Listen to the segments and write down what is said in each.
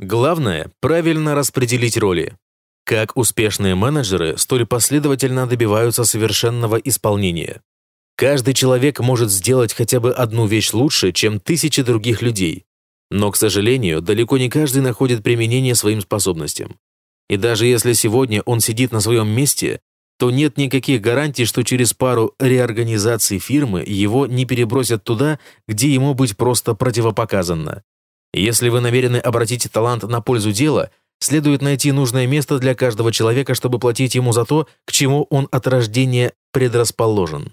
Главное – правильно распределить роли. Как успешные менеджеры столь последовательно добиваются совершенного исполнения. Каждый человек может сделать хотя бы одну вещь лучше, чем тысячи других людей. Но, к сожалению, далеко не каждый находит применение своим способностям. И даже если сегодня он сидит на своем месте, то нет никаких гарантий, что через пару реорганизаций фирмы его не перебросят туда, где ему быть просто противопоказано. Если вы намерены обратить талант на пользу дела, следует найти нужное место для каждого человека, чтобы платить ему за то, к чему он от рождения предрасположен.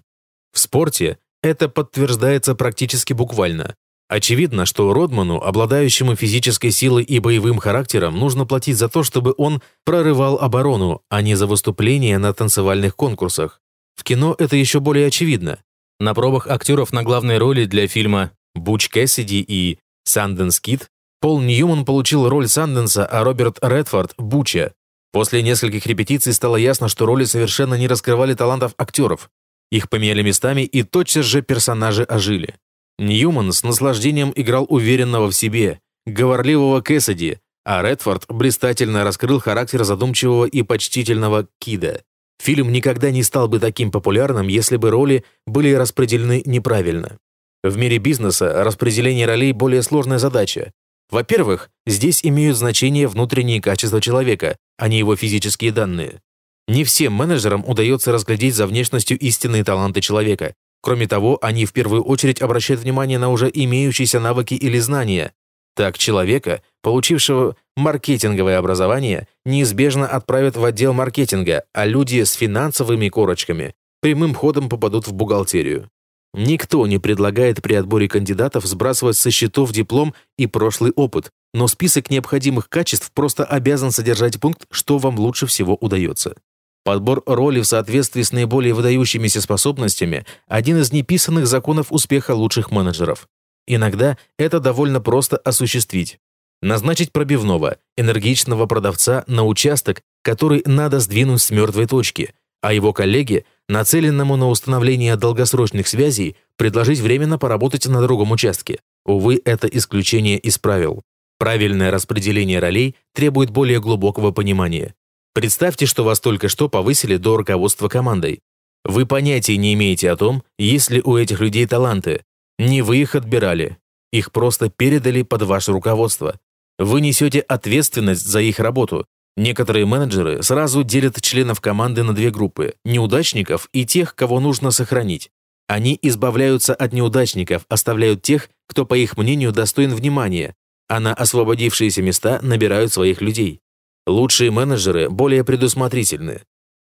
В спорте это подтверждается практически буквально. Очевидно, что Родману, обладающему физической силой и боевым характером, нужно платить за то, чтобы он прорывал оборону, а не за выступления на танцевальных конкурсах. В кино это еще более очевидно. На пробах актеров на главной роли для фильма «Буч Кэссиди» и «Санденс Кит» Пол Ньюман получил роль Санденса, а Роберт Редфорд – Буча. После нескольких репетиций стало ясно, что роли совершенно не раскрывали талантов актеров. Их поменяли местами, и тотчас же персонажи ожили. Ньюман с наслаждением играл уверенного в себе, говорливого Кэссиди, а Редфорд блистательно раскрыл характер задумчивого и почтительного Кида. Фильм никогда не стал бы таким популярным, если бы роли были распределены неправильно. В мире бизнеса распределение ролей – более сложная задача. Во-первых, здесь имеют значение внутренние качества человека, а не его физические данные. Не всем менеджерам удается разглядеть за внешностью истинные таланты человека, Кроме того, они в первую очередь обращают внимание на уже имеющиеся навыки или знания. Так человека, получившего маркетинговое образование, неизбежно отправят в отдел маркетинга, а люди с финансовыми корочками прямым ходом попадут в бухгалтерию. Никто не предлагает при отборе кандидатов сбрасывать со счетов диплом и прошлый опыт, но список необходимых качеств просто обязан содержать пункт, что вам лучше всего удается. Подбор роли в соответствии с наиболее выдающимися способностями – один из неписанных законов успеха лучших менеджеров. Иногда это довольно просто осуществить. Назначить пробивного, энергичного продавца на участок, который надо сдвинуть с мертвой точки, а его коллеге, нацеленному на установление долгосрочных связей, предложить временно поработать на другом участке. Увы, это исключение из правил. Правильное распределение ролей требует более глубокого понимания. Представьте, что вас только что повысили до руководства командой. Вы понятия не имеете о том, есть ли у этих людей таланты. Не вы их отбирали. Их просто передали под ваше руководство. Вы несете ответственность за их работу. Некоторые менеджеры сразу делят членов команды на две группы – неудачников и тех, кого нужно сохранить. Они избавляются от неудачников, оставляют тех, кто, по их мнению, достоин внимания, а на освободившиеся места набирают своих людей. Лучшие менеджеры более предусмотрительны.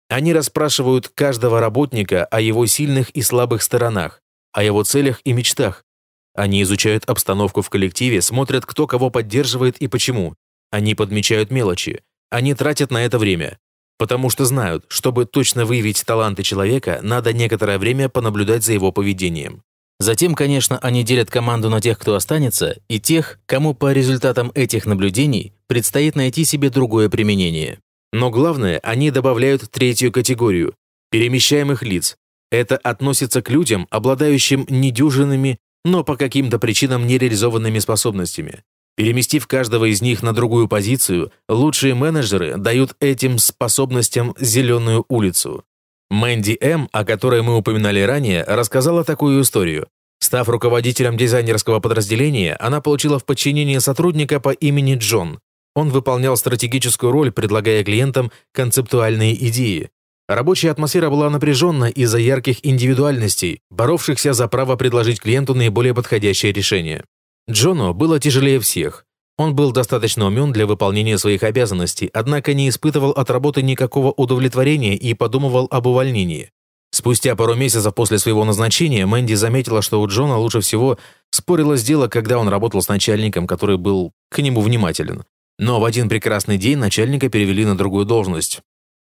Они расспрашивают каждого работника о его сильных и слабых сторонах, о его целях и мечтах. Они изучают обстановку в коллективе, смотрят, кто кого поддерживает и почему. Они подмечают мелочи. Они тратят на это время. Потому что знают, чтобы точно выявить таланты человека, надо некоторое время понаблюдать за его поведением. Затем, конечно, они делят команду на тех, кто останется, и тех, кому по результатам этих наблюдений предстоит найти себе другое применение. Но главное, они добавляют третью категорию – перемещаемых лиц. Это относится к людям, обладающим недюжинными, но по каким-то причинам нереализованными способностями. Переместив каждого из них на другую позицию, лучшие менеджеры дают этим способностям зеленую улицу. Мэнди М., о которой мы упоминали ранее, рассказала такую историю. Став руководителем дизайнерского подразделения, она получила в подчинение сотрудника по имени Джон. Он выполнял стратегическую роль, предлагая клиентам концептуальные идеи. Рабочая атмосфера была напряженна из-за ярких индивидуальностей, боровшихся за право предложить клиенту наиболее подходящее решение. Джону было тяжелее всех. Он был достаточно умен для выполнения своих обязанностей, однако не испытывал от работы никакого удовлетворения и подумывал об увольнении. Спустя пару месяцев после своего назначения Мэнди заметила, что у Джона лучше всего спорилось дело, когда он работал с начальником, который был к нему внимателен. Но в один прекрасный день начальника перевели на другую должность.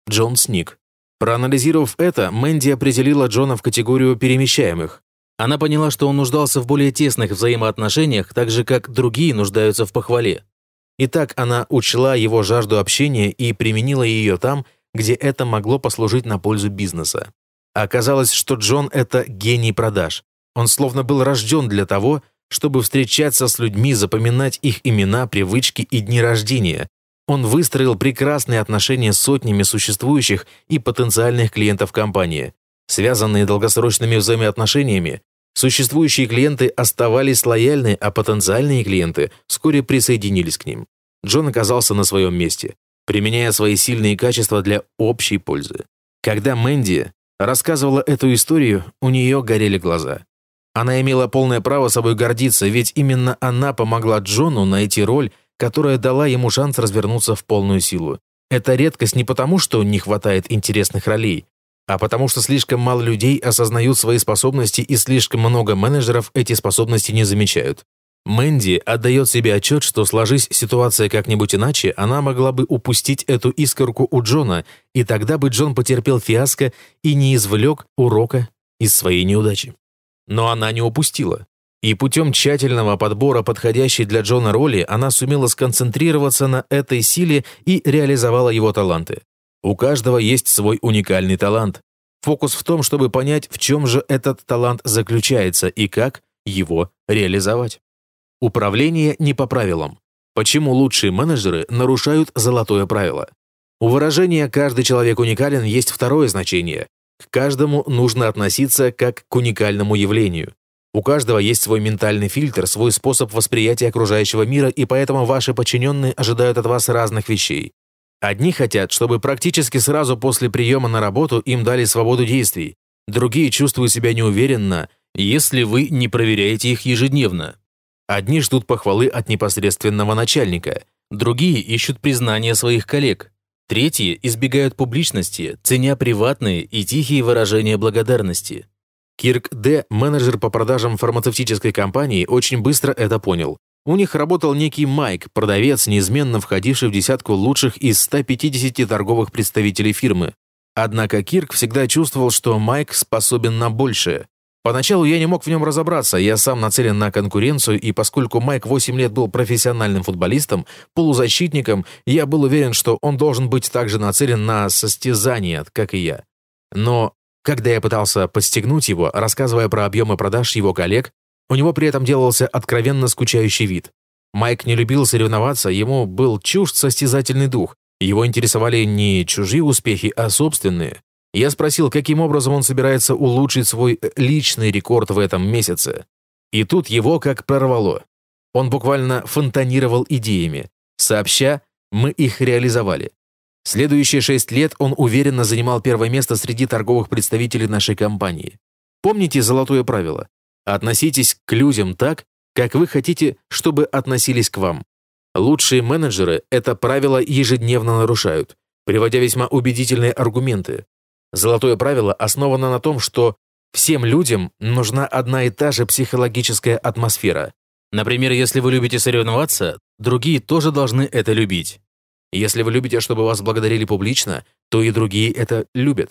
Джон сник. Проанализировав это, Мэнди определила Джона в категорию перемещаемых. Она поняла, что он нуждался в более тесных взаимоотношениях, так же, как другие нуждаются в похвале. И так она учла его жажду общения и применила ее там, где это могло послужить на пользу бизнеса. Оказалось, что Джон – это гений продаж. Он словно был рожден для того, чтобы встречаться с людьми, запоминать их имена, привычки и дни рождения. Он выстроил прекрасные отношения с сотнями существующих и потенциальных клиентов компании. Связанные долгосрочными взаимоотношениями, существующие клиенты оставались лояльны, а потенциальные клиенты вскоре присоединились к ним. Джон оказался на своем месте, применяя свои сильные качества для общей пользы. Когда Мэнди рассказывала эту историю, у нее горели глаза. Она имела полное право собой гордиться, ведь именно она помогла Джону найти роль, которая дала ему шанс развернуться в полную силу. Это редкость не потому, что не хватает интересных ролей, а потому что слишком мало людей осознают свои способности и слишком много менеджеров эти способности не замечают. Мэнди отдает себе отчет, что сложись ситуация как-нибудь иначе, она могла бы упустить эту искорку у Джона, и тогда бы Джон потерпел фиаско и не извлек урока из своей неудачи. Но она не упустила. И путем тщательного подбора подходящей для Джона роли она сумела сконцентрироваться на этой силе и реализовала его таланты. У каждого есть свой уникальный талант. Фокус в том, чтобы понять, в чем же этот талант заключается и как его реализовать. Управление не по правилам. Почему лучшие менеджеры нарушают золотое правило? У выражения «каждый человек уникален» есть второе значение. К каждому нужно относиться как к уникальному явлению. У каждого есть свой ментальный фильтр, свой способ восприятия окружающего мира, и поэтому ваши подчиненные ожидают от вас разных вещей. Одни хотят, чтобы практически сразу после приема на работу им дали свободу действий. Другие чувствуют себя неуверенно, если вы не проверяете их ежедневно. Одни ждут похвалы от непосредственного начальника, другие ищут признания своих коллег. Третьи избегают публичности, ценя приватные и тихие выражения благодарности. Кирк Д., менеджер по продажам фармацевтической компании, очень быстро это понял. У них работал некий Майк, продавец, неизменно входивший в десятку лучших из 150 торговых представителей фирмы. Однако Кирк всегда чувствовал, что Майк способен на большее. Поначалу я не мог в нем разобраться, я сам нацелен на конкуренцию, и поскольку Майк 8 лет был профессиональным футболистом, полузащитником, я был уверен, что он должен быть также нацелен на состязание, как и я. Но когда я пытался подстегнуть его, рассказывая про объемы продаж его коллег, у него при этом делался откровенно скучающий вид. Майк не любил соревноваться, ему был чужд состязательный дух. Его интересовали не чужие успехи, а собственные. Я спросил, каким образом он собирается улучшить свой личный рекорд в этом месяце. И тут его как прорвало. Он буквально фонтанировал идеями. Сообща, мы их реализовали. Следующие шесть лет он уверенно занимал первое место среди торговых представителей нашей компании. Помните золотое правило? Относитесь к людям так, как вы хотите, чтобы относились к вам. Лучшие менеджеры это правило ежедневно нарушают, приводя весьма убедительные аргументы. Золотое правило основано на том, что всем людям нужна одна и та же психологическая атмосфера. Например, если вы любите соревноваться, другие тоже должны это любить. Если вы любите, чтобы вас благодарили публично, то и другие это любят.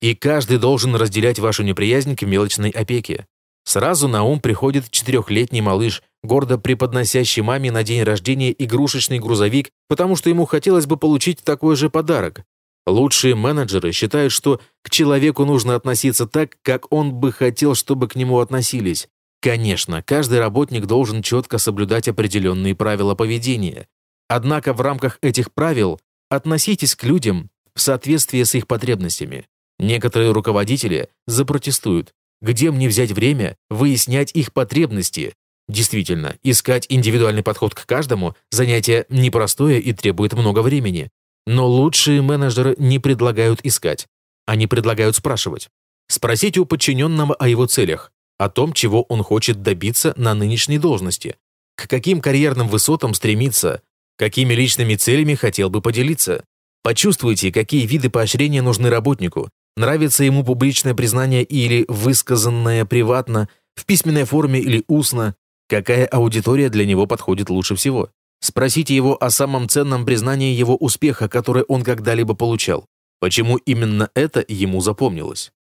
И каждый должен разделять вашу неприязнь к мелочной опеке. Сразу на ум приходит четырехлетний малыш, гордо преподносящий маме на день рождения игрушечный грузовик, потому что ему хотелось бы получить такой же подарок. Лучшие менеджеры считают, что к человеку нужно относиться так, как он бы хотел, чтобы к нему относились. Конечно, каждый работник должен четко соблюдать определенные правила поведения. Однако в рамках этих правил относитесь к людям в соответствии с их потребностями. Некоторые руководители запротестуют. Где мне взять время выяснять их потребности? Действительно, искать индивидуальный подход к каждому – занятие непростое и требует много времени. Но лучшие менеджеры не предлагают искать. Они предлагают спрашивать. Спросите у подчиненного о его целях, о том, чего он хочет добиться на нынешней должности, к каким карьерным высотам стремится, Какими личными целями хотел бы поделиться? Почувствуйте, какие виды поощрения нужны работнику. Нравится ему публичное признание или высказанное приватно, в письменной форме или устно. Какая аудитория для него подходит лучше всего? Спросите его о самом ценном признании его успеха, которое он когда-либо получал. Почему именно это ему запомнилось?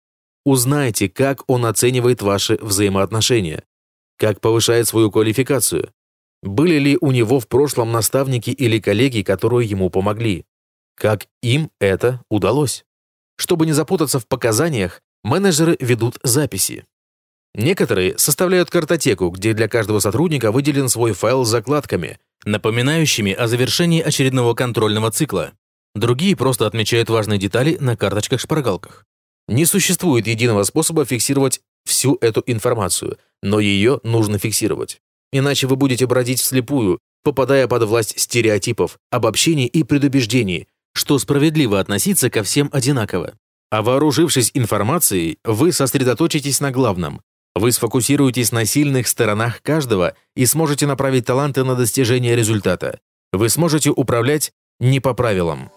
Узнайте, как он оценивает ваши взаимоотношения, как повышает свою квалификацию, были ли у него в прошлом наставники или коллеги, которые ему помогли? Как им это удалось? Чтобы не запутаться в показаниях, менеджеры ведут записи. Некоторые составляют картотеку, где для каждого сотрудника выделен свой файл с закладками, напоминающими о завершении очередного контрольного цикла. Другие просто отмечают важные детали на карточках-шпаргалках. Не существует единого способа фиксировать всю эту информацию, но ее нужно фиксировать. Иначе вы будете бродить вслепую, попадая под власть стереотипов, обобщений и предубеждений, что справедливо относиться ко всем одинаково. А вооружившись информацией, вы сосредоточитесь на главном. Вы сфокусируетесь на сильных сторонах каждого и сможете направить таланты на достижение результата. Вы сможете управлять не по правилам.